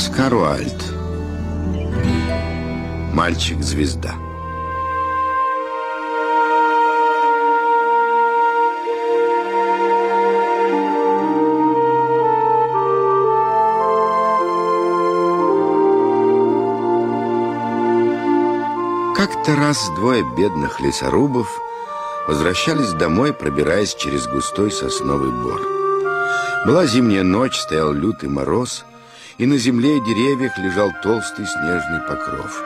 Оскар Уальд. Мальчик-звезда. Как-то раз двое бедных лесорубов возвращались домой, пробираясь через густой сосновый бор. Была зимняя ночь, стоял лютый мороз, и на земле и деревьях лежал толстый снежный покров.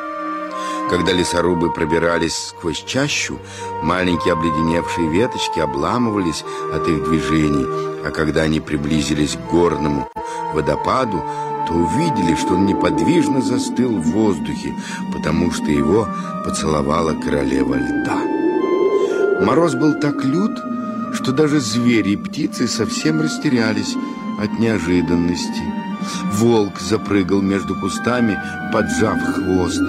Когда лесорубы пробирались сквозь чащу, маленькие обледеневшие веточки обламывались от их движений, а когда они приблизились к горному водопаду, то увидели, что он неподвижно застыл в воздухе, потому что его поцеловала королева льда. Мороз был так лют, что даже звери и птицы совсем растерялись от неожиданности. Волк запрыгал между кустами, поджав хвост.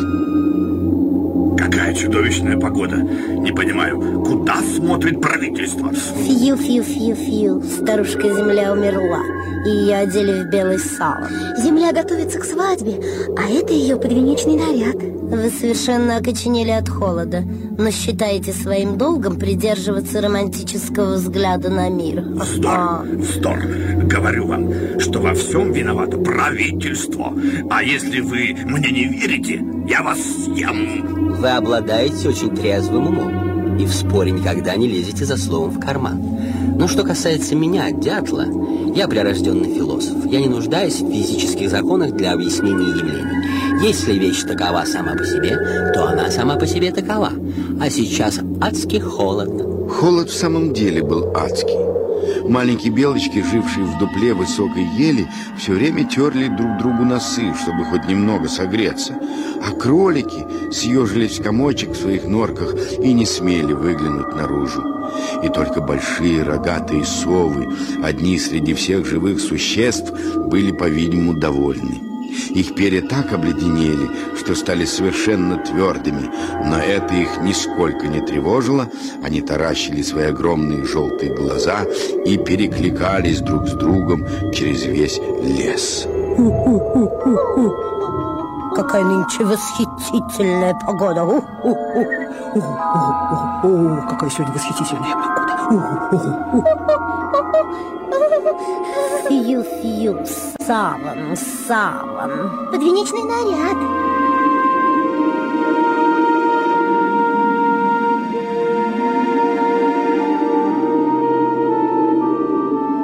Чудовищная погода. Не понимаю, куда смотрит правительство? Фью-фью-фью-фью. Старушка Земля умерла, и ее одели в белый сало. Земля готовится к свадьбе, а это ее подвенечный наряд. Вы совершенно окоченели от холода, но считаете своим долгом придерживаться романтического взгляда на мир. Вздор, а... вздор. Говорю вам, что во всем виновато правительство. А если вы мне не верите, я вас съем. Вы обладаете очень трезвым умом и в споре никогда не лезете за словом в карман. Но что касается меня, дятла, я прирожденный философ. Я не нуждаюсь в физических законах для объяснения явлений. Если вещь такова сама по себе, то она сама по себе такова. А сейчас адски холодно. Холод в самом деле был адский. Маленькие белочки, жившие в дупле высокой ели, все время терли друг другу носы, чтобы хоть немного согреться. А кролики съежились в комочек в своих норках и не смели выглянуть наружу. И только большие рогатые совы, одни среди всех живых существ, были, по-видимому, довольны. Их перья так обледенели, что стали совершенно твердыми, но это их нисколько не тревожило. Они таращили свои огромные желтые глаза и перекликались друг с другом через весь лес. Какая нынче восхитительная погода! Какая сегодня восхитительная погода! Фью-фью, саван, саван. Подвенечный наряд.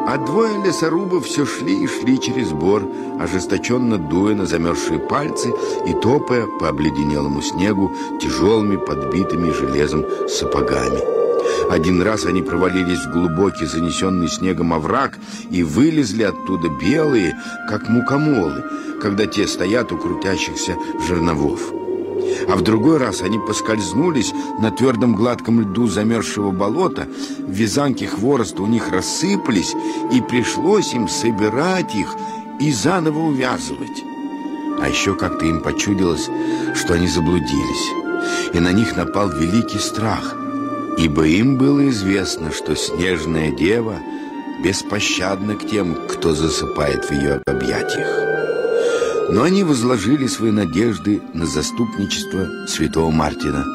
А двое лесорубов все шли и шли через бор, ожесточенно дуя на замерзшие пальцы и топая по обледенелому снегу тяжелыми подбитыми железом сапогами. Один раз они провалились в глубокий, занесенный снегом овраг и вылезли оттуда белые, как мукомолы, когда те стоят у крутящихся жерновов. А в другой раз они поскользнулись на твердом гладком льду замерзшего болота, вязанки хвороста у них рассыпались, и пришлось им собирать их и заново увязывать. А еще как-то им почудилось, что они заблудились, и на них напал великий страх – ибо им было известно, что снежная дева беспощадна к тем, кто засыпает в ее объятиях. Но они возложили свои надежды на заступничество святого Мартина,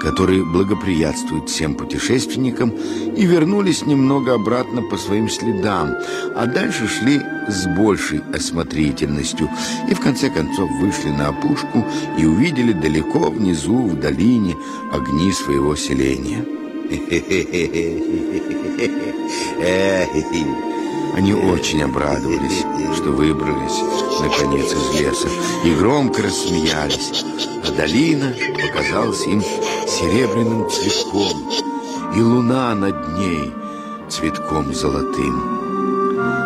который благоприятствует всем путешественникам, и вернулись немного обратно по своим следам, а дальше шли с большей осмотрительностью и в конце концов вышли на опушку и увидели далеко внизу в долине огни своего селения. Они очень обрадовались, что выбрались, наконец, из леса, и громко рассмеялись, а долина показалась им серебряным цветком, и луна над ней цветком золотым.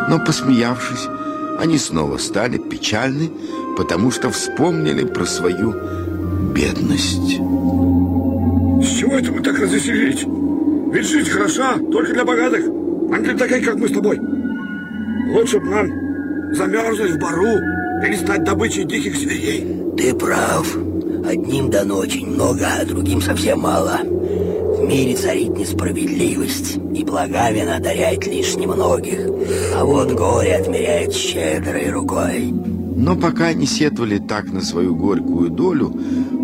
Но, посмеявшись, они снова стали печальны, потому что вспомнили про свою бедность. Это мы так развеселились? Ведь жизнь хороша только для богатых, а не для таких, как мы с тобой. Лучше бы нам замерзнуть в бару или стать добычей диких зверей. Ты прав. Одним дано очень много, а другим совсем мало. В мире царит несправедливость, и благами надаряет лишь немногих, а вот горе отмеряет щедрой рукой. Но пока они сетовали так на свою горькую долю,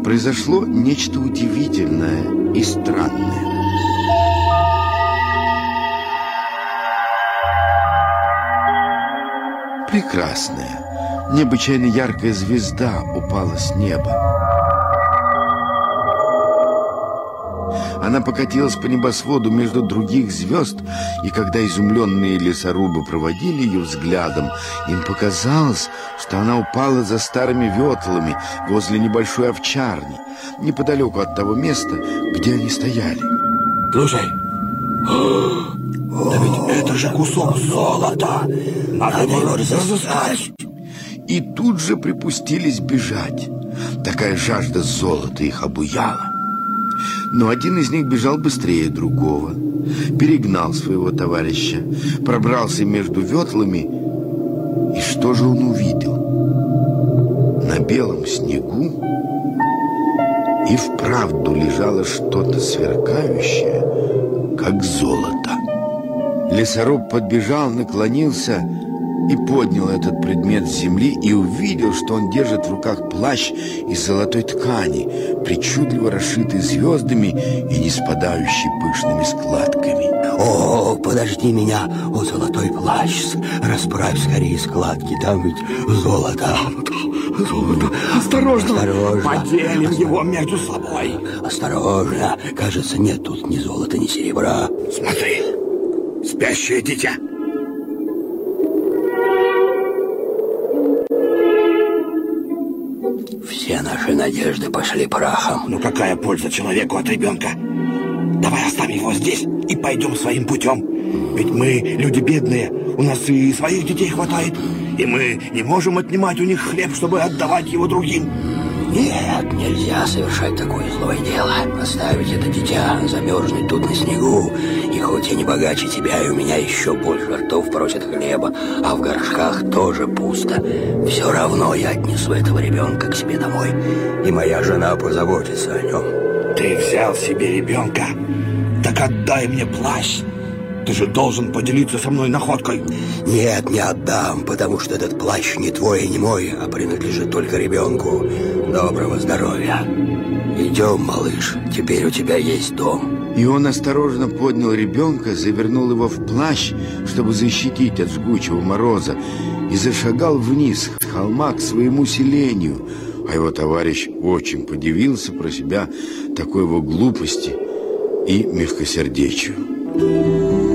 произошло нечто удивительное и странное. Прекрасная, необычайно яркая звезда упала с неба. Она покатилась по небосводу между других звезд, и когда изумленные лесорубы проводили ее взглядом, им показалось, что она упала за старыми ветлами возле небольшой овчарни, неподалеку от того места, где они стояли. Слушай, да ведь это же кусок золота! Надо его разыскать! И тут же припустились бежать. Такая жажда золота их обуяла. Но один из них бежал быстрее другого, перегнал своего товарища, пробрался между ветлами, и что же он увидел? На белом снегу и вправду лежало что-то сверкающее, как золото. Лесоруб подбежал, наклонился и поднял этот предмет с земли и увидел, что он держит в руках плащ из золотой ткани, причудливо расшитый звездами и не спадающий пышными складками. О, подожди меня, о золотой плащ, расправь скорее складки, там ведь золото. Осторожно, Осторожно. поделим его между собой. Осторожно, кажется, нет тут ни золота, ни серебра. Смотри, спящее дитя. Все наши надежды пошли прахом. Ну какая польза человеку от ребенка? Давай оставим его здесь и пойдем своим путем. Ведь мы люди бедные, у нас и своих детей хватает, и мы не можем отнимать у них хлеб, чтобы отдавать его другим. Нет, нельзя совершать такое злое дело. Оставить это дитя, замерзнуть тут на снегу. И хоть я не богаче тебя, и у меня еще больше ртов просят хлеба, а в горшках тоже пусто. Все равно я отнесу этого ребенка к себе домой, и моя жена позаботится о нем. Ты взял себе ребенка, так отдай мне плащ. Ты же должен поделиться со мной находкой. Нет, не отдам, потому что этот плащ не твой и не мой, а принадлежит только ребенку. Доброго здоровья. Идем, малыш, теперь у тебя есть дом. И он осторожно поднял ребенка, завернул его в плащ, чтобы защитить от жгучего мороза, и зашагал вниз с холма к своему селению. А его товарищ очень подивился про себя такой его глупости и мягкосердечию.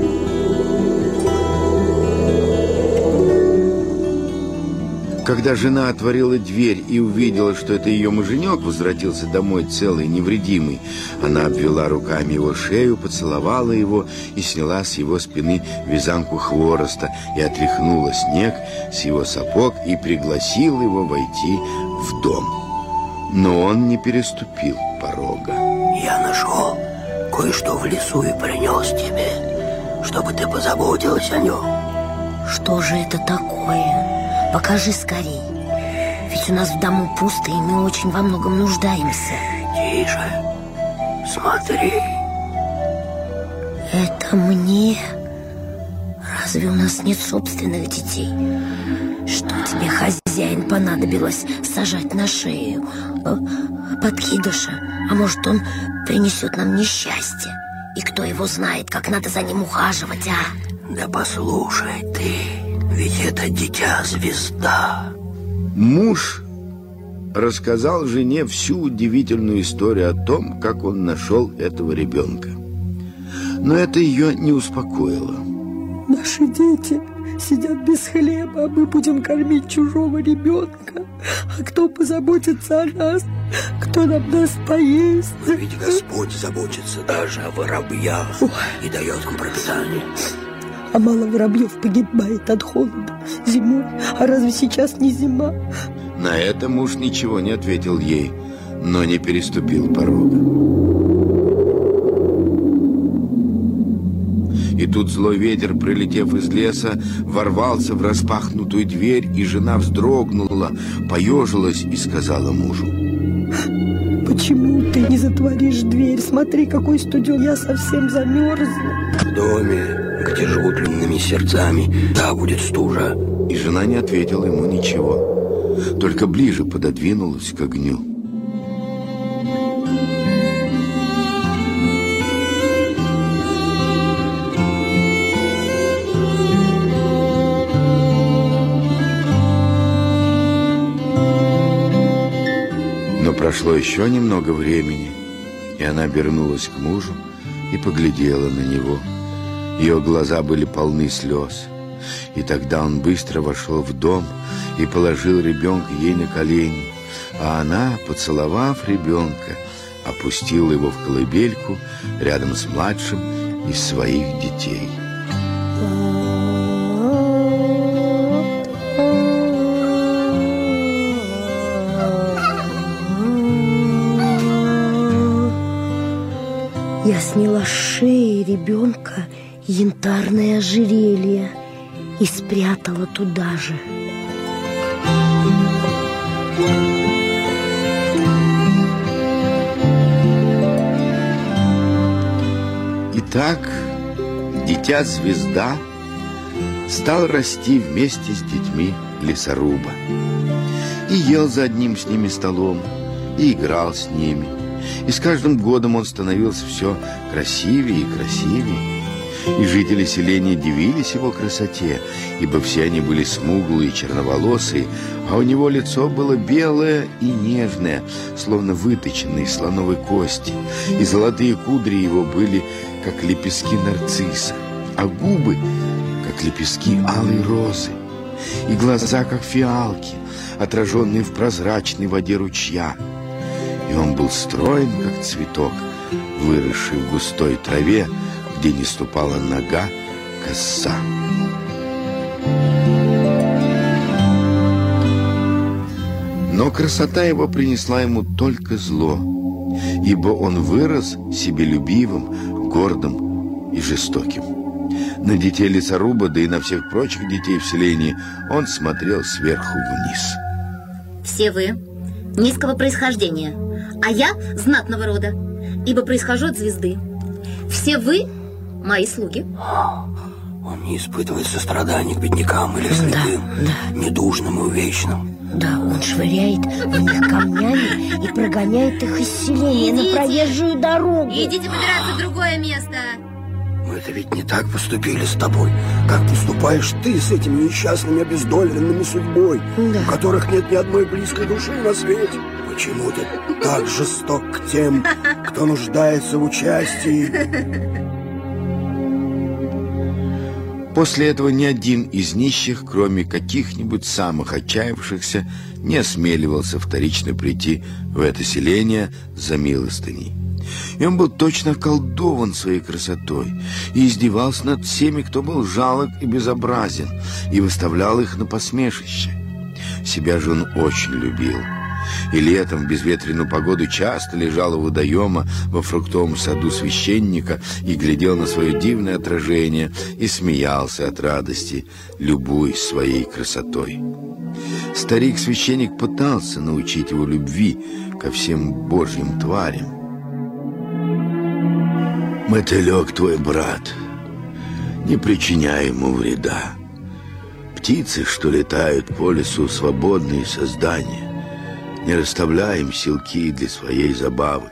Когда жена отворила дверь и увидела, что это ее муженек возвратился домой целый, невредимый, она обвела руками его шею, поцеловала его и сняла с его спины вязанку хвороста и отряхнула снег с его сапог и пригласила его войти в дом. Но он не переступил порога. Я нашел кое-что в лесу и принес тебе, чтобы ты позаботилась о нем. Что же это такое? Покажи скорей. Ведь у нас в дому пусто, и мы очень во многом нуждаемся. Тише, смотри. Это мне? Разве у нас нет собственных детей? Что тебе, хозяин, понадобилось сажать на шею? Э, Подкидыша? А может, он принесет нам несчастье? И кто его знает, как надо за ним ухаживать, а? Да послушай ты, ведь это дитя-звезда. Муж рассказал жене всю удивительную историю о том, как он нашел этого ребенка. Но это ее не успокоило. Наши дети сидят без хлеба, а мы будем кормить чужого ребенка. А кто позаботится о нас? Кто нам даст поесть? Ведь Господь заботится даже о воробьях и дает им пропитание. А мало воробьев погибает от холода зимой. А разве сейчас не зима? На это муж ничего не ответил ей, но не переступил порога. И тут злой ветер, прилетев из леса, ворвался в распахнутую дверь, и жена вздрогнула, поежилась и сказала мужу. Почему ты не затворишь дверь? Смотри, какой студен, я совсем замерзла. В доме, где живут длинными сердцами, да, будет стужа. И жена не ответила ему ничего. только ближе пододвинулась к огню. Но прошло еще немного времени, и она обернулась к мужу и поглядела на него. Ее глаза были полны слез. И тогда он быстро вошел в дом и положил ребенка ей на колени, а она, поцеловав ребенка, опустила его в колыбельку рядом с младшим из своих детей. Я сняла с шеи ребенка янтарное ожерелье и спрятала туда же. Итак, дитя-звезда стал расти вместе с детьми лесоруба. И ел за одним с ними столом, и играл с ними. И с каждым годом он становился все красивее и красивее. И жители селения дивились его красоте, ибо все они были смуглые и черноволосые, а у него лицо было белое и нежное, словно выточенное из слоновой кости, и золотые кудри его были, как лепестки нарцисса, а губы, как лепестки алой розы, и глаза, как фиалки, отраженные в прозрачной воде ручья. И он был строен, как цветок, выросший в густой траве, где не ступала нога коса. Но красота его принесла ему только зло, ибо он вырос себелюбивым, гордым и жестоким. На детей лесоруба, да и на всех прочих детей в селении он смотрел сверху вниз. Все вы низкого происхождения, а я знатного рода, ибо происхожу от звезды. Все вы мои слуги. Он не испытывает сострадания к беднякам или слепым, да. недужным и увечным. Да, он швыряет в них камнями и прогоняет их из селения Идите. на проезжую дорогу. Идите выбираться в другое место. Мы это ведь не так поступили с тобой, как поступаешь ты с этими несчастными обездоленными судьбой, Да. у которых нет ни одной близкой души на свете. Почему ты так жесток к тем, кто нуждается в участии? После этого ни один из нищих, кроме каких-нибудь самых отчаявшихся, не осмеливался вторично прийти в это селение за милостыней. И он был точно околдован своей красотой и издевался над всеми, кто был жалок и безобразен, и выставлял их на посмешище. Себя же он очень любил. И летом в безветренную погоду часто лежал у водоема во фруктовом саду священника и глядел на свое дивное отражение и смеялся от радости, любуясь своей красотой. Старик-священник пытался научить его любви ко всем божьим тварям. «Мотылек твой брат, не причиняй ему вреда. Птицы, что летают по лесу, свободные создания. Не расставляем силки для своей забавы.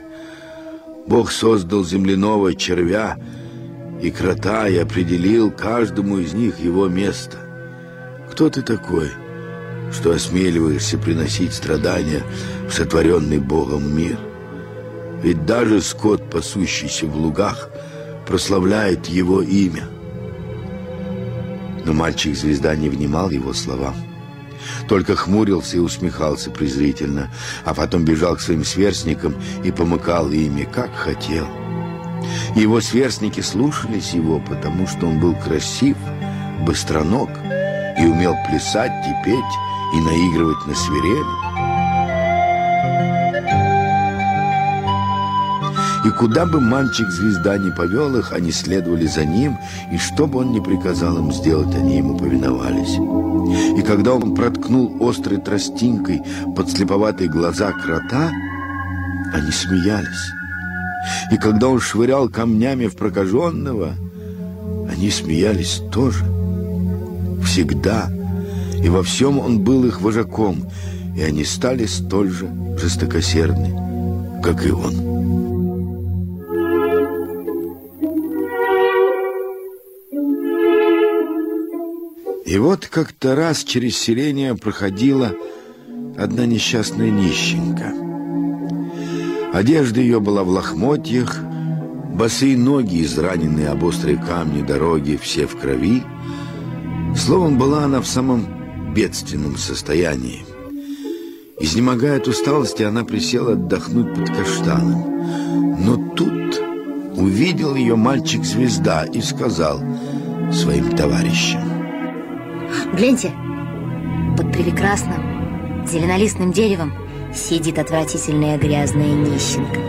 Бог создал земляного червя и крота и определил каждому из них его место. Кто ты такой, что осмеливаешься приносить страдания в сотворенный Богом мир? Ведь даже скот, пасущийся в лугах, прославляет его имя. Но мальчик-звезда не внимал его словам. Только хмурился и усмехался презрительно, а потом бежал к своим сверстникам и помыкал ими, как хотел. Его сверстники слушались его, потому что он был красив, быстроног и умел плясать и петь и наигрывать на свирели. И куда бы мальчик-звезда не повел их, они следовали за ним, и что бы он ни приказал им сделать, они ему повиновались. И когда он проткнул острой тростинкой подслеповатые глаза крота, они смеялись. И когда он швырял камнями в прокаженного, они смеялись тоже. Всегда и во всем он был их вожаком, и они стали столь же жестокосердны, как и он. И вот как-то раз через селение проходила одна несчастная нищенка. Одежда ее была в лохмотьях, босые ноги, израненные об острые камни дороги, все в крови. Словом, была она в самом бедственном состоянии. Изнемогая от усталости, она присела отдохнуть под каштаном. Но тут увидел ее мальчик-звезда и сказал своим товарищам. Гляньте, под прекрасным зеленолистным деревом сидит отвратительная грязная нищенка.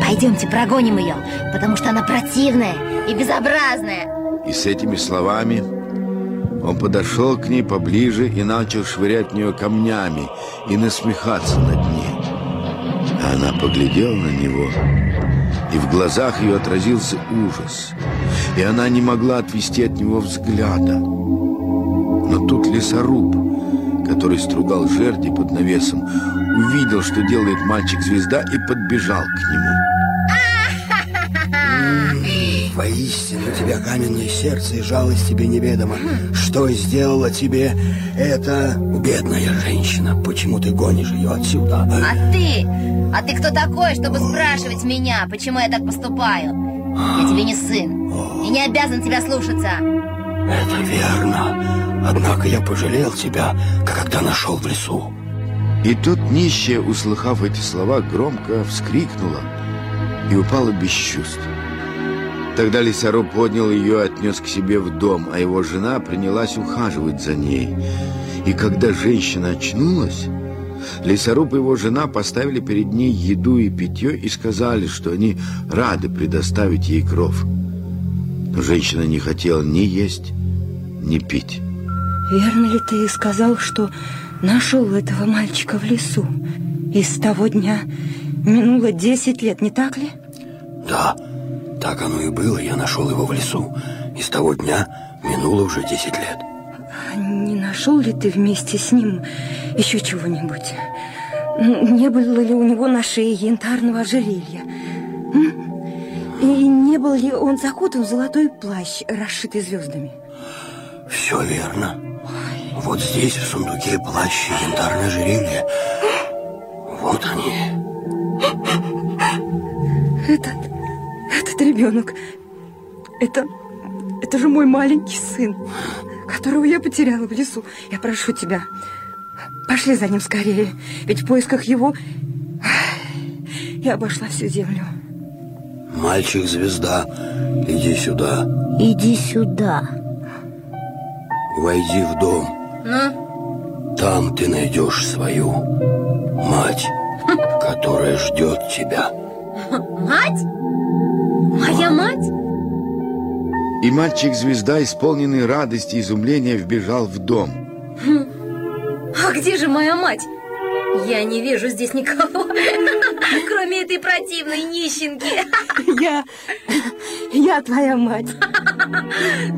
Пойдемте прогоним ее, потому что она противная и безобразная. И с этими словами он подошел к ней поближе и начал швырять в нее камнями и насмехаться над ней. Она поглядела на него, и в глазах ее отразился ужас, и она не могла отвести от него взгляда. Тут лесоруб, который стругал жерди под навесом, увидел, что делает мальчик-звезда и подбежал к нему. Воистину тебя каменное сердце и жалость тебе неведома. Что сделала тебе эта бедная женщина? Почему ты гонишь ее отсюда? А ты? А ты кто такой, чтобы спрашивать меня, почему я так поступаю? Я тебе не сын и не обязан тебя слушаться. Это верно. Однако я пожалел тебя, когда нашел в лесу. И тут нищая, услыхав эти слова, громко вскрикнула и упала без чувств. Тогда лесоруб поднял ее и отнес к себе в дом, а его жена принялась ухаживать за ней. И когда женщина очнулась, лесоруб и его жена поставили перед ней еду и питье и сказали, что они рады предоставить ей кров. Но женщина не хотела ни есть, ни пить. Верно ли ты сказал, что нашел этого мальчика в лесу? И с того дня минуло 10 лет, не так ли? Да, так оно и было. Я нашел его в лесу. И с того дня минуло уже 10 лет. А Не нашел ли ты вместе с ним еще чего-нибудь? Не было ли у него на шее янтарного ожерелья? М? И не был ли он закутан в золотой плащ, расшитый звездами? Все верно. Вот здесь, в сундуке, плащ и янтарное ожерелье. Вот они. Этот, этот ребенок, это, это же мой маленький сын, которого я потеряла в лесу. Я прошу тебя, пошли за ним скорее, ведь в поисках его я обошла всю землю. Мальчик-звезда, иди сюда. Иди сюда. Войди в дом. Ну, Там ты найдешь свою мать, которая ждет тебя. мать? Моя мать? И мальчик-звезда, исполненный радости и изумления, вбежал в дом. А где же моя мать? Я не вижу здесь никого, кроме этой противной нищенки. Я, я твоя мать.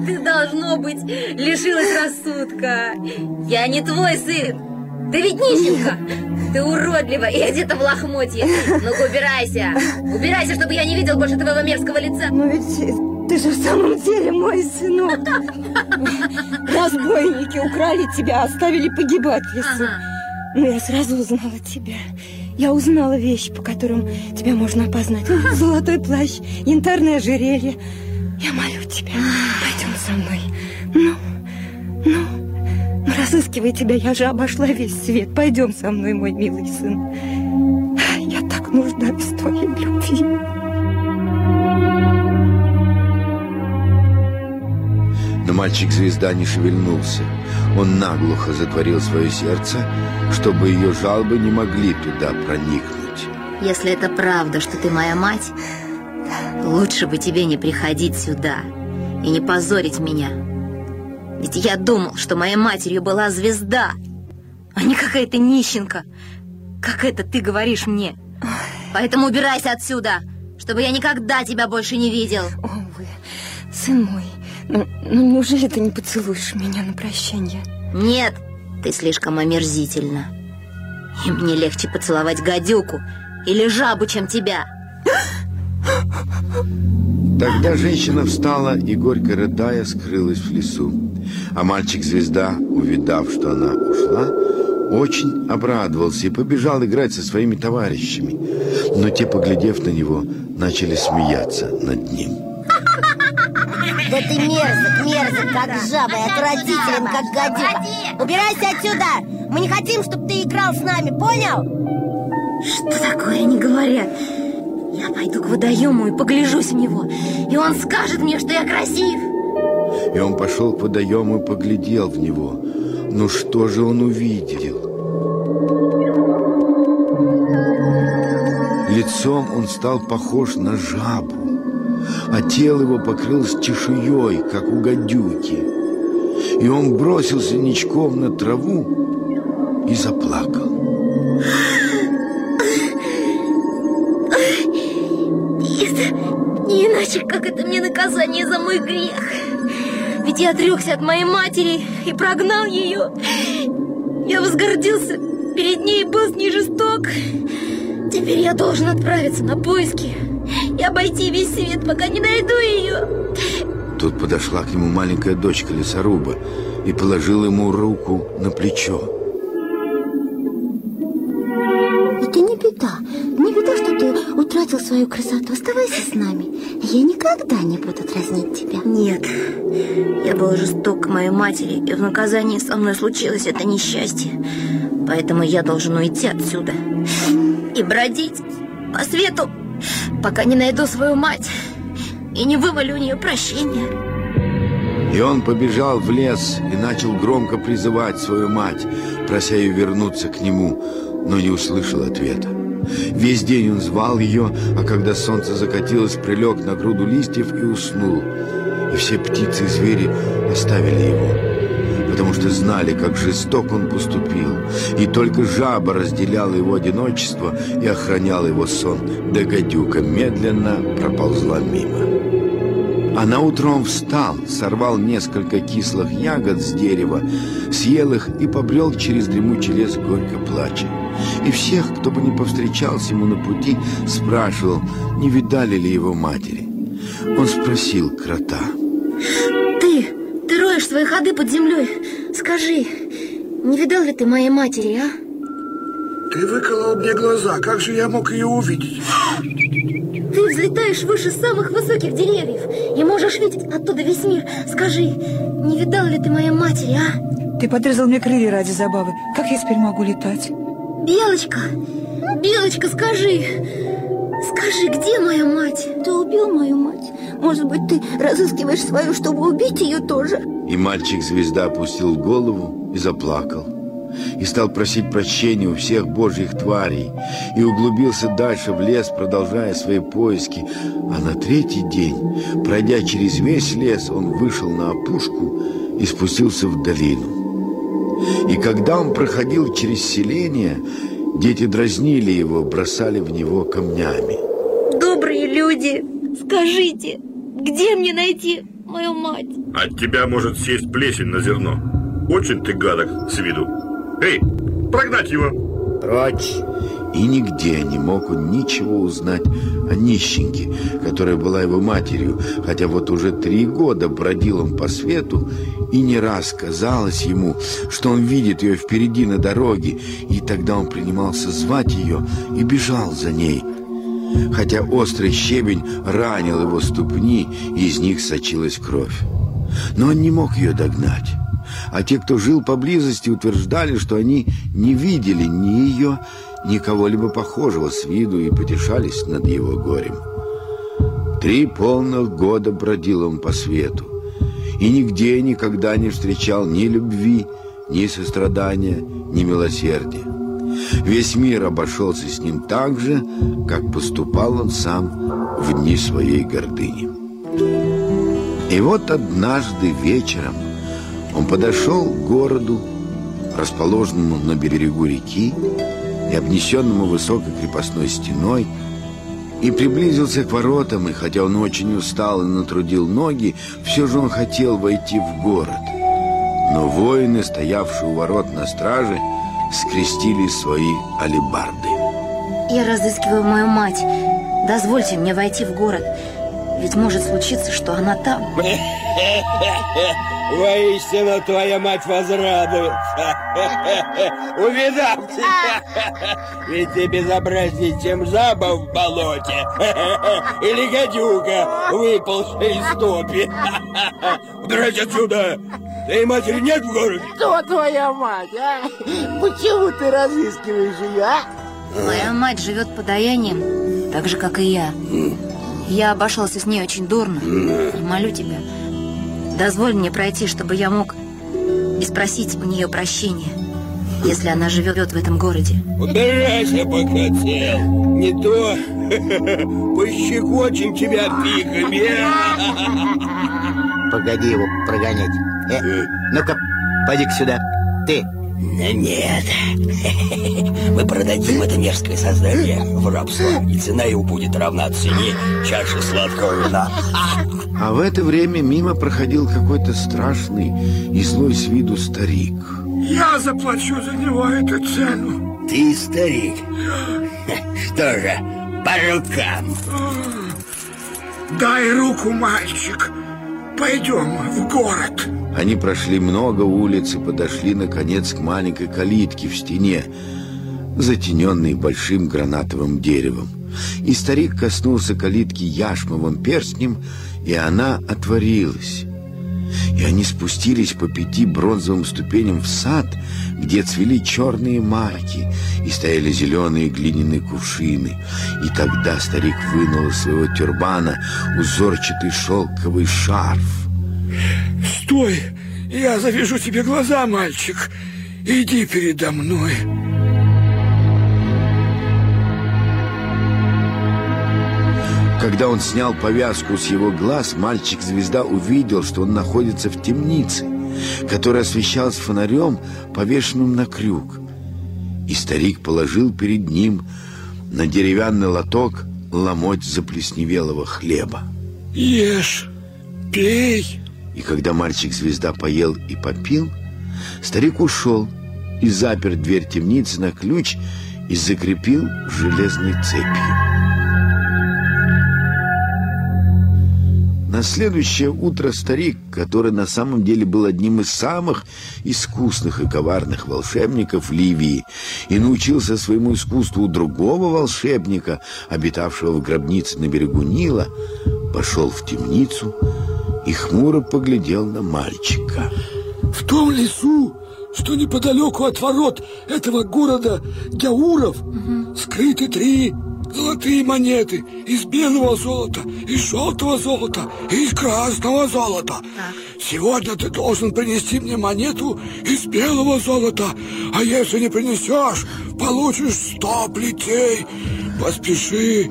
Ты, должно быть, лишилась рассудка. Я не твой сын. Ты ведь нищенка. Ты уродлива и одета в лохмотье. Ну-ка, убирайся. Убирайся, чтобы я не видел больше твоего мерзкого лица. Но ведь ты же в самом деле мой сынок. Разбойники украли тебя, оставили погибать в лесу. Ага. Но я сразу узнала тебя. Я узнала вещи, по которым тебя можно опознать. Золотой плащ, янтарное ожерелье. Я молю тебя, пойдем со мной. Ну, ну, ну, разыскивай тебя, я же обошла весь свет. Пойдем со мной, мой милый сын. Я так нуждаюсь в твоей любви. Но мальчик-звезда не шевельнулся. Он наглухо затворил свое сердце, чтобы ее жалобы не могли туда проникнуть. Если это правда, что ты моя мать, лучше бы тебе не приходить сюда и не позорить меня. Ведь я думал, что моей матерью была звезда, а не какая-то нищенка, как это ты говоришь мне. Поэтому убирайся отсюда, чтобы я никогда тебя больше не видел. О, вы, сын мой, ну, ну неужели ты не поцелуешь меня на прощание? Нет, ты слишком омерзительна. И мне легче поцеловать гадюку или жабу, чем тебя. Тогда женщина встала и, горько рыдая, скрылась в лесу. А мальчик-звезда, увидав, что она ушла, очень обрадовался и побежал играть со своими товарищами. Но те, поглядев на него, начали смеяться над ним. Да ты мерзок, мерзок, как жаба, и отвратителен, как гадюка. Убирайся отсюда! Мы не хотим, чтобы ты играл с нами, понял? Что такое они говорят? Я пойду к водоему и погляжусь в него, и он скажет мне, что я красив. И он пошел к водоему и поглядел в него. Ну что же он увидел? Лицом он стал похож на жабу, а тело его покрылось чешуей, как у гадюки. И он бросился ничком на траву и заплакал. Это не иначе, как это мне наказание за мой грех. Ведь я отрекся от моей матери и прогнал ее. Я возгордился перед ней был с жесток. Теперь я должен отправиться на поиски и обойти весь свет, пока не найду ее. Тут подошла к нему маленькая дочка лесоруба и положила ему руку на плечо. Это не беда. Не беда, что ты утратил свою красоту. Оставайся с нами. Я никогда не буду дразнить тебя. Нет, я был жесток к моей матери, и в наказании со мной случилось это несчастье. Поэтому я должен уйти отсюда и бродить по свету, пока не найду свою мать и не вымолю у нее прощения. И он побежал в лес и начал громко призывать свою мать, прося ее вернуться к нему, но не услышал ответа. Весь день он звал ее, а когда солнце закатилось, прилег на груду листьев и уснул. И все птицы и звери оставили его, потому что знали, как жесток он поступил. И только жаба разделяла его одиночество и охраняла его сон, да гадюка медленно проползла мимо. А на утром встал, сорвал несколько кислых ягод с дерева, съел их и побрел через дремучий лес горько плача. И всех, кто бы не повстречался ему на пути, спрашивал, не видали ли его матери. Он спросил крота. Ты, ты роешь свои ходы под землей. Скажи, не видал ли ты моей матери, а? Ты выколол мне глаза, как же я мог ее увидеть? Ты взлетаешь выше самых высоких деревьев и можешь видеть оттуда весь мир. Скажи, не видал ли ты моей матери, а? Ты подрезал мне крылья ради забавы. Как я теперь могу летать? Белочка, Белочка, скажи, скажи, где моя мать? Ты убил мою мать. Может быть, ты разыскиваешь свою, чтобы убить ее тоже? И мальчик-звезда опустил голову и заплакал. И стал просить прощения у всех божьих тварей. И углубился дальше в лес, продолжая свои поиски. А на третий день, пройдя через весь лес, он вышел на опушку и спустился в долину. И когда он проходил через селение, дети дразнили его, бросали в него камнями. Добрые люди, скажите, где мне найти мою мать? От тебя может съесть плесень на зерно. Очень ты гадок с виду. Эй, прогнать его! Прочь! И нигде не мог он ничего узнать о нищенке, которая была его матерью, хотя вот уже три года бродил он по свету, и не раз казалось ему, что он видит ее впереди на дороге, и тогда он принимался звать ее и бежал за ней. Хотя острый щебень ранил его ступни, и из них сочилась кровь. Но он не мог ее догнать. А те, кто жил поблизости, утверждали, что они не видели ни ее, ни кого-либо похожего с виду и потешались над его горем. Три полных года бродил он по свету, и нигде никогда не встречал ни любви, ни сострадания, ни милосердия. Весь мир обошелся с ним так же, как поступал он сам в дни своей гордыни. И вот однажды вечером он подошел к городу, расположенному на берегу реки и обнесенному высокой крепостной стеной, и приблизился к воротам, и хотя он очень устал и натрудил ноги, все же он хотел войти в город. Но воины, стоявшие у ворот на страже, скрестили свои алебарды. Я разыскиваю мою мать. Дозвольте мне войти в город. Ведь может случиться, что она там. Воистину, твоя мать возрадуется, увидав тебя. Ведь ты безобразнее, чем жаба в болоте. Или гадюка, выползшая из топи. Убирайся отсюда! Твоей матери нет в городе? Кто твоя мать, а? Почему ты разыскиваешь ее, а? Моя мать живет подаянием, так же, как и я. Я обошелся с ней очень дурно. Молю тебя, дозволь мне пройти, чтобы я мог и спросить у нее прощения, если она живет в этом городе. Убирайся, пока цел. Не то пощекочем тебя пиками. Погоди его прогонять. Э, ну-ка, поди сюда. Ты. Нет. Мы продадим это мерзкое создание в рабство, и цена его будет равна цене чаши сладкого вина. А в это время мимо проходил какой-то страшный и злой с виду старик. Я заплачу за него эту цену. Ты старик. Что же, по рукам. Дай руку, мальчик. Пойдем в город. Они прошли много улиц и подошли, наконец, к маленькой калитке в стене, затененной большим гранатовым деревом. И старик коснулся калитки яшмовым перстнем, и она отворилась. И они спустились по пяти бронзовым ступеням в сад, где цвели черные маки и стояли зеленые глиняные кувшины. И тогда старик вынул из своего тюрбана узорчатый шелковый шарф. Стой! Я завяжу тебе глаза, мальчик. Иди передо мной. Когда он снял повязку с его глаз, мальчик-звезда увидел, что он находится в темнице, которая освещалась фонарем, повешенным на крюк. И старик положил перед ним на деревянный лоток ломоть заплесневелого хлеба. Ешь, пей. И когда мальчик-звезда поел и попил, старик ушел и запер дверь темницы на ключ и закрепил железной цепью. На следующее утро старик, который на самом деле был одним из самых искусных и коварных волшебников Ливии и научился своему искусству у другого волшебника, обитавшего в гробнице на берегу Нила, пошел в темницу и хмуро поглядел на мальчика. В том лесу, что неподалеку от ворот этого города Гяуров, скрыты три золотые монеты из белого золота, из желтого золота и из красного золота. Сегодня ты должен принести мне монету из белого золота, а если не принесешь, получишь сто плетей. Поспеши,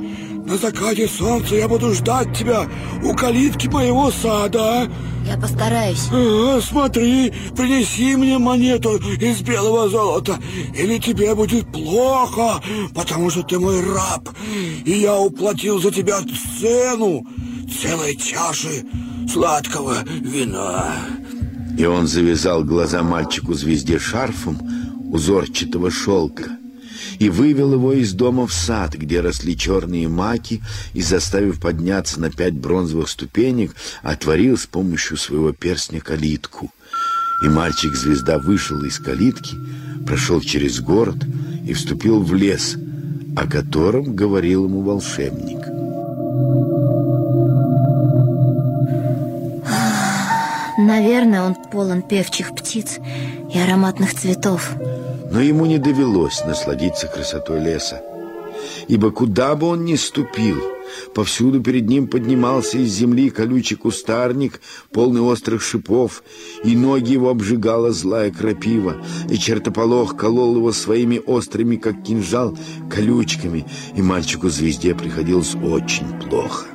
на закате солнца я буду ждать тебя у калитки моего сада. Я постараюсь. А, смотри, принеси мне монету из белого золота, или тебе будет плохо, потому что ты мой раб, и я уплатил за тебя цену целой чаши сладкого вина. И он завязал глаза мальчику-звезде шарфом узорчатого шелка и вывел его из дома в сад, где росли черные маки, и, заставив подняться на пять бронзовых ступенек, отворил с помощью своего перстня калитку. И мальчик-звезда вышел из калитки, прошел через город и вступил в лес, о котором говорил ему волшебник. Наверное, он полон певчих птиц и ароматных цветов. Но ему не довелось насладиться красотой леса. Ибо куда бы он ни ступил, повсюду перед ним поднимался из земли колючий кустарник, полный острых шипов, и ноги его обжигала злая крапива, и чертополох колол его своими острыми, как кинжал, колючками, и мальчику-звезде приходилось очень плохо.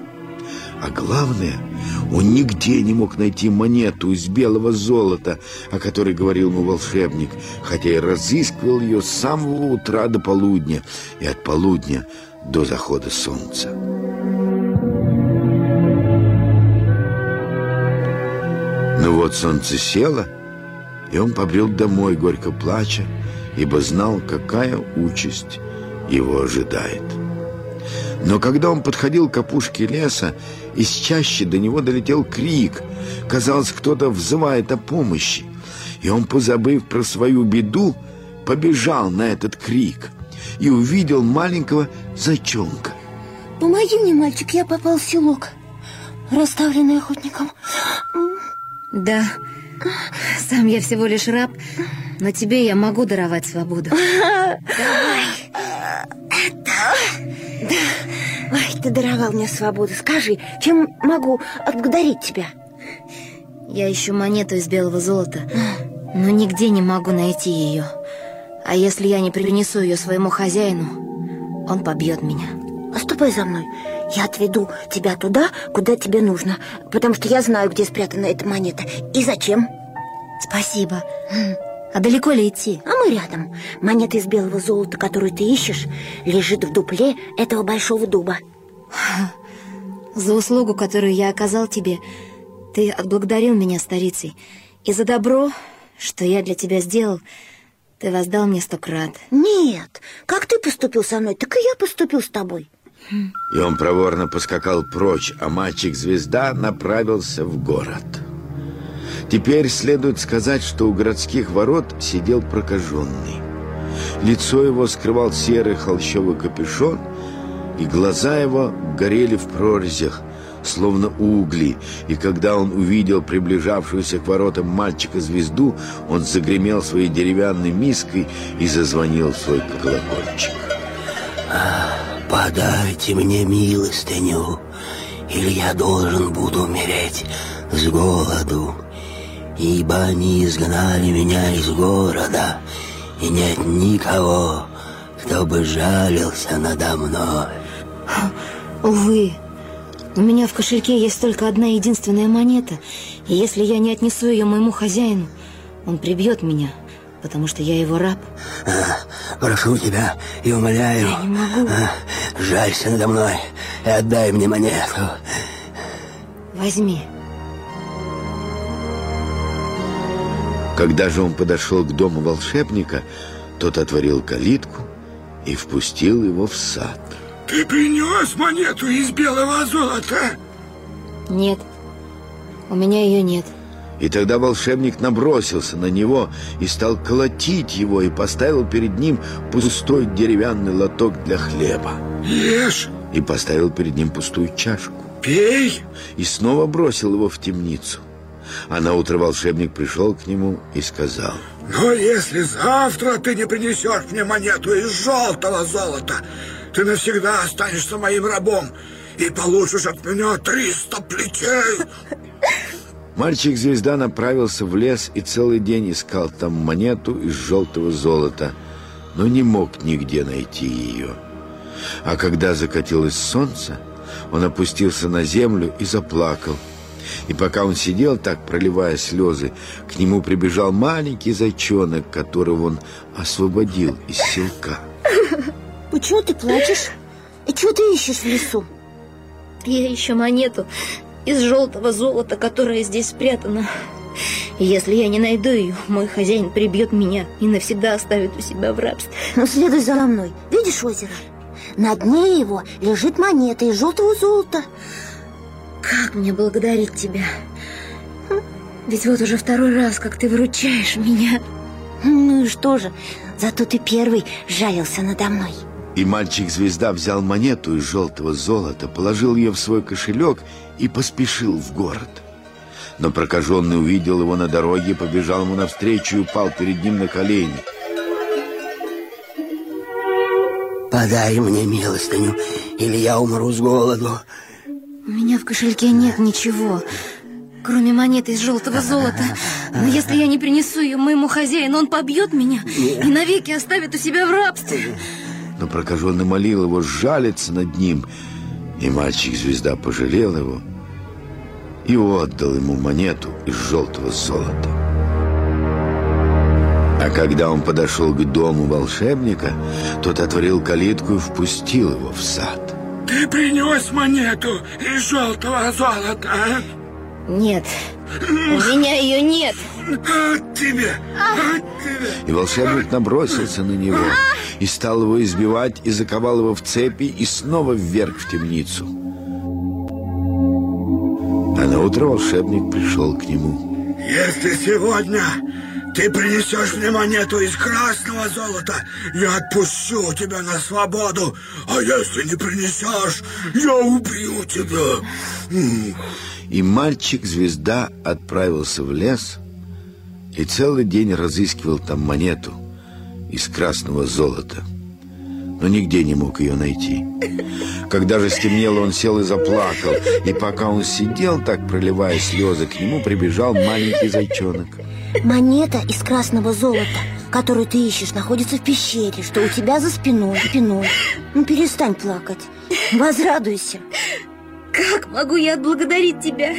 А главное, он нигде не мог найти монету из белого золота, о которой говорил ему волшебник, хотя и разыскивал ее с самого утра до полудня и от полудня до захода солнца. Ну вот солнце село, и он побрел домой, горько плача, ибо знал, какая участь его ожидает. Но когда он подходил к опушке леса, из чаще до него долетел крик. Казалось, кто-то взывает о помощи. И он, позабыв про свою беду, побежал на этот крик и увидел маленького зайчонка. Помоги мне, мальчик, я попал в селок, расставленный охотником. Да, сам я всего лишь раб, но тебе я могу даровать свободу. Давай. Да. Ой, ты даровал мне свободу. Скажи, чем могу отблагодарить тебя? Я ищу монету из белого золота, но нигде не могу найти ее. А если я не принесу ее своему хозяину, он побьет меня. Ступай за мной. Я отведу тебя туда, куда тебе нужно, потому что я знаю, где спрятана эта монета. И зачем? Спасибо. А далеко ли идти? А мы рядом. Монета из белого золота, которую ты ищешь, лежит в дупле этого большого дуба. За услугу, которую я оказал тебе, ты отблагодарил меня старицей. И за добро, что я для тебя сделал, ты воздал мне сто крат. Нет, как ты поступил со мной, так и я поступил с тобой. И он проворно поскакал прочь, а мальчик-звезда направился в город. Теперь следует сказать, что у городских ворот сидел прокаженный. Лицо его скрывал серый холщовый капюшон, и глаза его горели в прорезях, словно угли, и когда он увидел приближавшуюся к воротам мальчика-звезду, он загремел своей деревянной миской и зазвонил в свой колокольчик. «Подайте мне милостыню, или я должен буду умереть с голоду, ибо они изгнали меня из города, и нет никого, кто бы жалился надо мной». Увы, у меня в кошельке есть только одна единственная монета, и если я не отнесу ее моему хозяину, он прибьет меня, потому что я его раб. А, прошу тебя и умоляю, Я не могу. а, жалься надо мной и отдай мне монету. Возьми. Когда же он подошел к дому волшебника, тот отворил калитку и впустил его в сад. Ты принес монету из белого золота? Нет, у меня ее нет. И тогда волшебник набросился на него и стал колотить его и поставил перед ним пустой деревянный лоток для хлеба. Ешь, И поставил перед ним пустую чашку. пей. И снова бросил его в темницу. А на утро волшебник пришел к нему и сказал, Но если завтра ты не принесешь мне монету из желтого золота, ты навсегда останешься моим рабом и получишь от меня 300 плетей. Мальчик-звезда направился в лес и целый день искал там монету из желтого золота, но не мог нигде найти ее. А когда закатилось солнце, он опустился на землю и заплакал. И пока он сидел так, проливая слезы, к нему прибежал маленький зайчонок, которого он освободил из селка. Почему ты плачешь? И чего ты ищешь в лесу? Я ищу монету из желтого золота, которое здесь спрятано. Если я не найду ее, мой хозяин прибьет меня и навсегда оставит у себя в рабстве. Ну, следуй за мной. Видишь озеро? На дне его лежит монета из желтого золота. Как мне благодарить тебя? Ведь вот уже второй раз, как ты выручаешь меня. Ну и что же, зато ты первый жалился надо мной. И мальчик-звезда взял монету из желтого золота, положил ее в свой кошелек и поспешил в город. Но прокаженный увидел его на дороге, побежал ему навстречу и упал перед ним на колени. Подай мне милостыню, или я умру с голоду. У меня в кошельке нет ничего, кроме монеты из желтого золота. Но если я не принесу ее моему хозяину, он побьет меня и навеки оставит у себя в рабстве. Но прокаженный молил его сжалиться над ним, и мальчик-звезда пожалел его и отдал ему монету из желтого золота. А когда он подошел к дому волшебника, тот отворил калитку и впустил его в сад. Ты принес монету из желтого золота? а? Нет, У меня ее нет. От тебе! От тебе! И волшебник набросился на него и стал его избивать, и заковал его в цепи, и снова вверх в темницу. А на утро волшебник пришел к нему. Если сегодня ты принесешь мне монету из красного золота, я отпущу тебя на свободу. А если не принесешь, я убью тебя. И мальчик-звезда отправился в лес и целый день разыскивал там монету из красного золота, но нигде не мог ее найти. Когда же стемнело, он сел и заплакал, и пока он сидел так, проливая слезы, к нему прибежал маленький зайчонок. Монета из красного золота, которую ты ищешь, находится в пещере, что у тебя за спиной, спиной. Ну, перестань плакать. Возрадуйся. Как могу я отблагодарить тебя?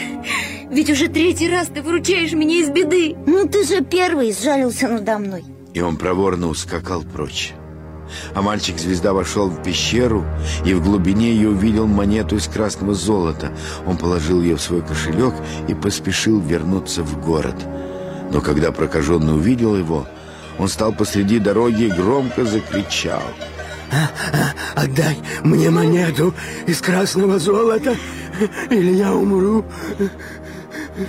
Ведь уже третий раз ты выручаешь меня из беды. Ну, ты же первый сжалился надо мной. И он проворно ускакал прочь. А мальчик-звезда вошел в пещеру и в глубине ее увидел монету из красного золота. Он положил ее в свой кошелек и поспешил вернуться в город. Но когда прокаженный увидел его, он стал посреди дороги и громко закричал. Отдай мне монету из красного золота, или я умру.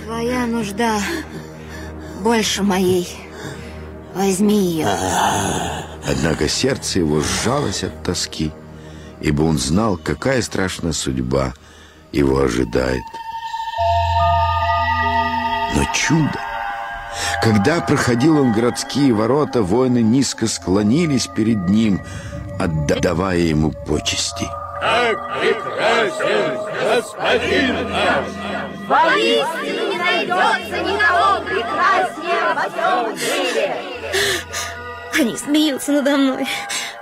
Твоя нужда больше моей. Возьми ее. Однако сердце его сжалось от тоски, ибо он знал, какая страшная судьба его ожидает. Но чудо! Когда проходил он городские ворота, воины низко склонились перед ним, отдавая ему почести. Как прекрасен господин наш! Воистину не найдется никого прекраснее во всем мире. Они смеются надо мной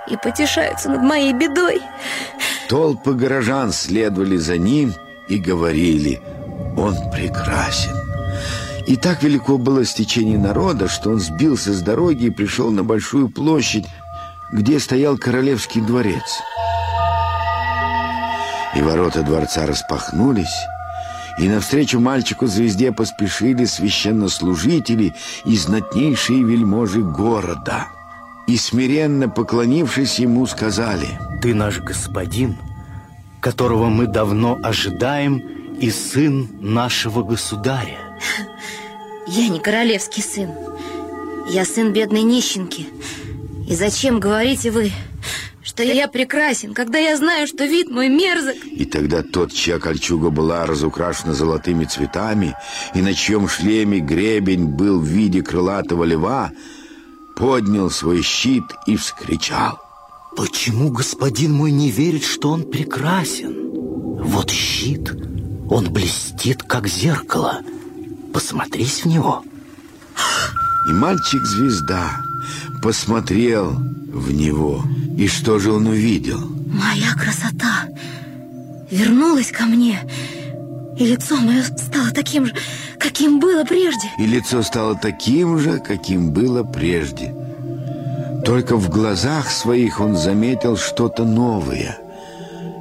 и потешаются над моей бедой. Толпы горожан следовали за ним и говорили, он прекрасен. И так велико было стечение народа, что он сбился с дороги и пришел на большую площадь, где стоял королевский дворец. И ворота дворца распахнулись, и навстречу мальчику-звезде поспешили священнослужители и знатнейшие вельможи города. И смиренно поклонившись ему, сказали Ты наш господин, которого мы давно ожидаем, и сын нашего государя. Я не королевский сын. Я сын бедной нищенки. И зачем говорите вы, что я прекрасен, когда я знаю, что вид мой мерзок? И тогда тот, чья кольчуга была разукрашена золотыми цветами, и на чьем шлеме гребень был в виде крылатого льва, поднял свой щит и вскричал. Почему господин мой не верит, что он прекрасен? Вот щит, он блестит, как зеркало. Посмотрись в него. И мальчик-звезда посмотрел в него. И что же он увидел? Моя красота вернулась ко мне, и лицо мое стало таким же, каким было прежде. И лицо стало таким же, каким было прежде. Только в глазах своих он заметил что-то новое,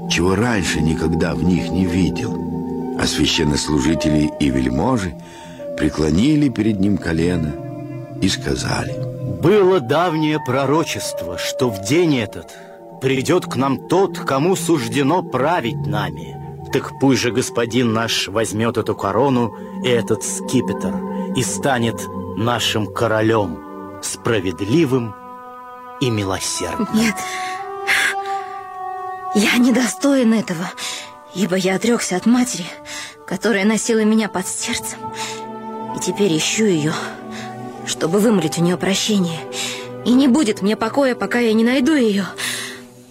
чего раньше никогда в них не видел. А священнослужители и вельможи преклонили перед ним колено и сказали Было давнее пророчество, что в день этот придет к нам тот, кому суждено править нами. Так пусть же господин наш возьмет эту корону и этот скипетр и станет нашим королем, справедливым и милосердным. Нет, я недостоин этого, ибо я отрекся от матери, которая носила меня под сердцем, и теперь ищу ее, чтобы вымолить у нее прощение. И не будет мне покоя, пока я не найду ее.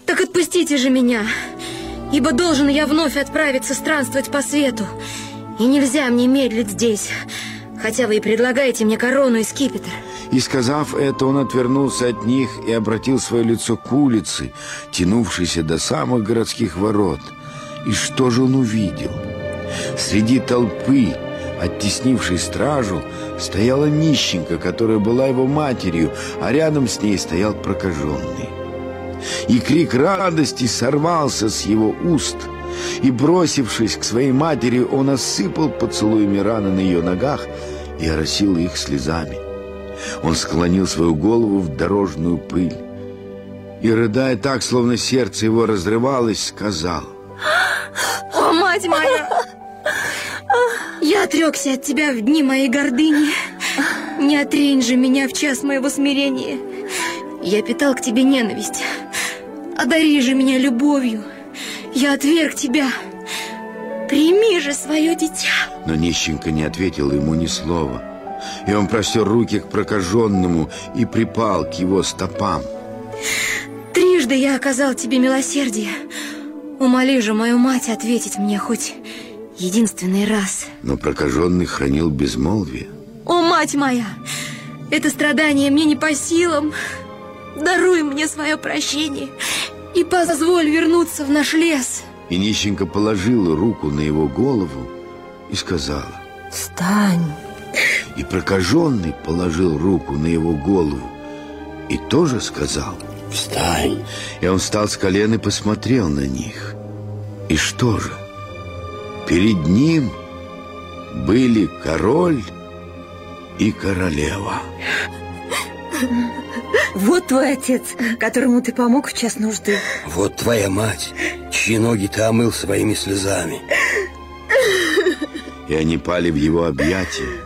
Так отпустите же меня, ибо должен я вновь отправиться странствовать по свету. И нельзя мне медлить здесь, хотя вы и предлагаете мне корону и скипетр. И сказав это, он отвернулся от них и обратил свое лицо к улице, тянувшейся до самых городских ворот. И что же он увидел? Среди толпы, оттеснившей стражу, стояла нищенка, которая была его матерью, а рядом с ней стоял прокаженный. И крик радости сорвался с его уст, И, бросившись к своей матери, он осыпал поцелуями раны на ее ногах и оросил их слезами. Он склонил свою голову в дорожную пыль и, рыдая так, словно сердце его разрывалось, сказал О, мать моя! Я отрекся от тебя в дни моей гордыни. Не отрень же меня в час моего смирения. Я питал к тебе ненависть. Одари же меня любовью. Я отверг тебя. Прими же свое дитя. Но нищенка не ответил ему ни слова. И он простер руки к прокаженному и припал к его стопам. Трижды я оказал тебе милосердие. Умоли же мою мать ответить мне хоть единственный раз. Но прокаженный хранил безмолвие. О, мать моя! Это страдание мне не по силам. Даруй мне свое прощение и позволь вернуться в наш лес. И нищенка положила руку на его голову и сказала Встань. И прокаженный положил руку на его голову и тоже сказал Встань. И он встал с колен и посмотрел на них. И что же? Перед ним были король и королева. Вот твой отец, которому ты помог в час нужды. Вот твоя мать, чьи ноги ты омыл своими слезами. И они пали в его объятия,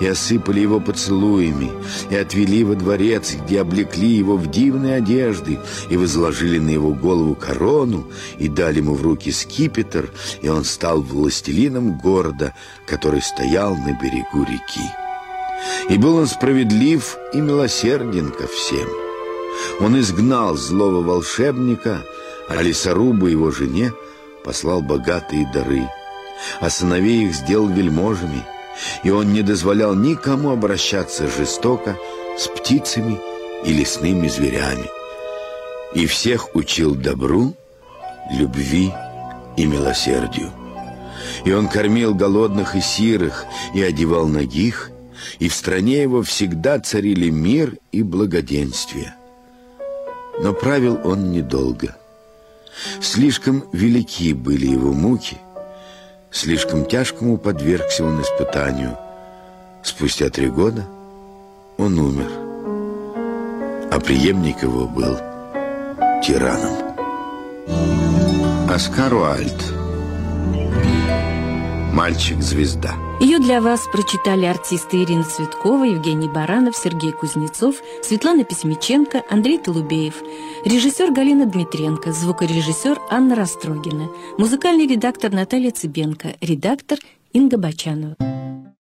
и осыпали его поцелуями, и отвели во дворец, где облекли его в дивные одежды, и возложили на его голову корону, и дали ему в руки скипетр, и он стал властелином города, который стоял на берегу реки. И был он справедлив и милосерден ко всем. Он изгнал злого волшебника, а лесорубу его жене послал богатые дары, а сыновей их сделал вельможами, и он не дозволял никому обращаться жестоко с птицами и лесными зверями. И всех учил добру, любви и милосердию. И он кормил голодных и сирых, и одевал ногих, и в стране его всегда царили мир и благоденствие. Но правил он недолго. Слишком велики были его муки, слишком тяжкому подвергся он испытанию. Спустя три года он умер, а преемник его был тираном. Оскар Уальд Мальчик-звезда. Ее для вас прочитали артисты Ирина Цветкова, Евгений Баранов, Сергей Кузнецов, Светлана Письмиченко, Андрей Толубеев, режиссер Галина Дмитренко, звукорежиссер Анна Растрогина, музыкальный редактор Наталья Цыбенко, редактор Инга Бачанова.